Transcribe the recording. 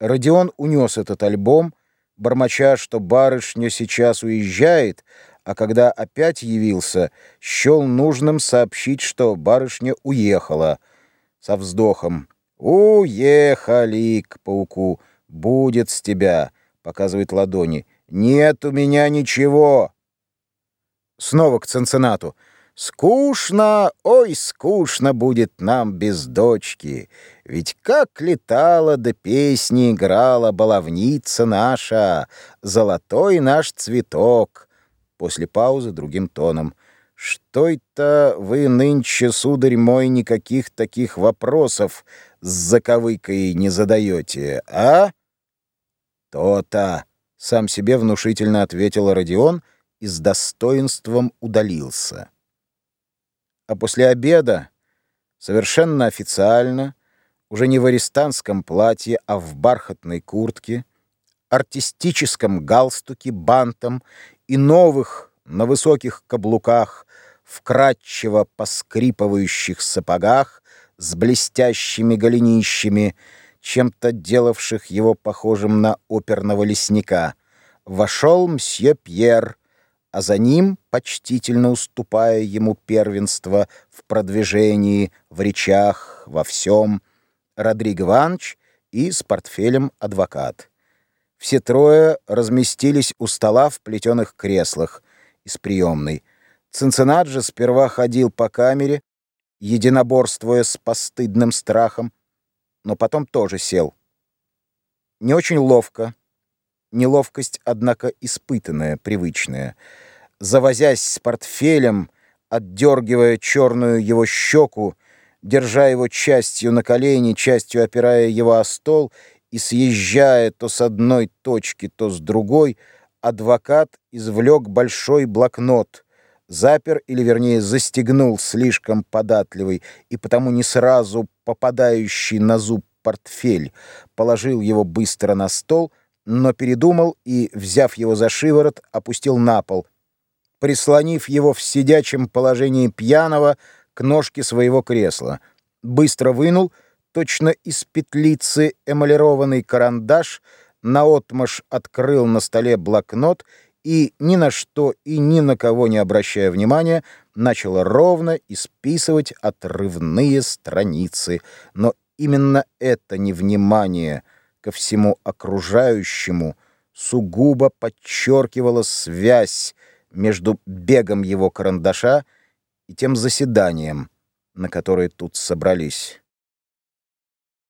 Родион унес этот альбом, бормоча, что барышня сейчас уезжает, а когда опять явился, счел нужным сообщить, что барышня уехала. Со вздохом «Уехали к пауку! Будет с тебя!» — показывает ладони. «Нет у меня ничего!» Снова к Ценцинату. Скучно, ой, скучно будет нам без дочки. Ведь как летала да песни играла баловница наша, золотой наш цветок. После паузы другим тоном. Что это вы нынче, сударь мой, никаких таких вопросов с заковыкой не задаете, а? То-то, сам себе внушительно ответил Родион и с достоинством удалился а после обеда, совершенно официально, уже не в арестантском платье, а в бархатной куртке, артистическом галстуке, бантом и новых на высоких каблуках, вкрадчиво поскрипывающих сапогах с блестящими голенищами, чем-то делавших его похожим на оперного лесника, вошел мсье Пьер, а за ним, почтительно уступая ему первенство в продвижении, в речах, во всем, Родриго Иванович и с портфелем адвокат. Все трое разместились у стола в плетеных креслах из приемной. Цинциннат же сперва ходил по камере, единоборствуя с постыдным страхом, но потом тоже сел. Не очень ловко, Неловкость, однако, испытанная, привычная. Завозясь с портфелем, отдергивая черную его щеку, держа его частью на колени, частью опирая его о стол и съезжая то с одной точки, то с другой, адвокат извлек большой блокнот, запер или, вернее, застегнул слишком податливый и потому не сразу попадающий на зуб портфель, положил его быстро на стол — но передумал и, взяв его за шиворот, опустил на пол, прислонив его в сидячем положении пьяного к ножке своего кресла. Быстро вынул, точно из петлицы эмалированный карандаш, наотмашь открыл на столе блокнот и, ни на что и ни на кого не обращая внимания, начал ровно исписывать отрывные страницы. Но именно это невнимание — ко всему окружающему сугубо подчеркивала связь между бегом его карандаша и тем заседанием, на которое тут собрались.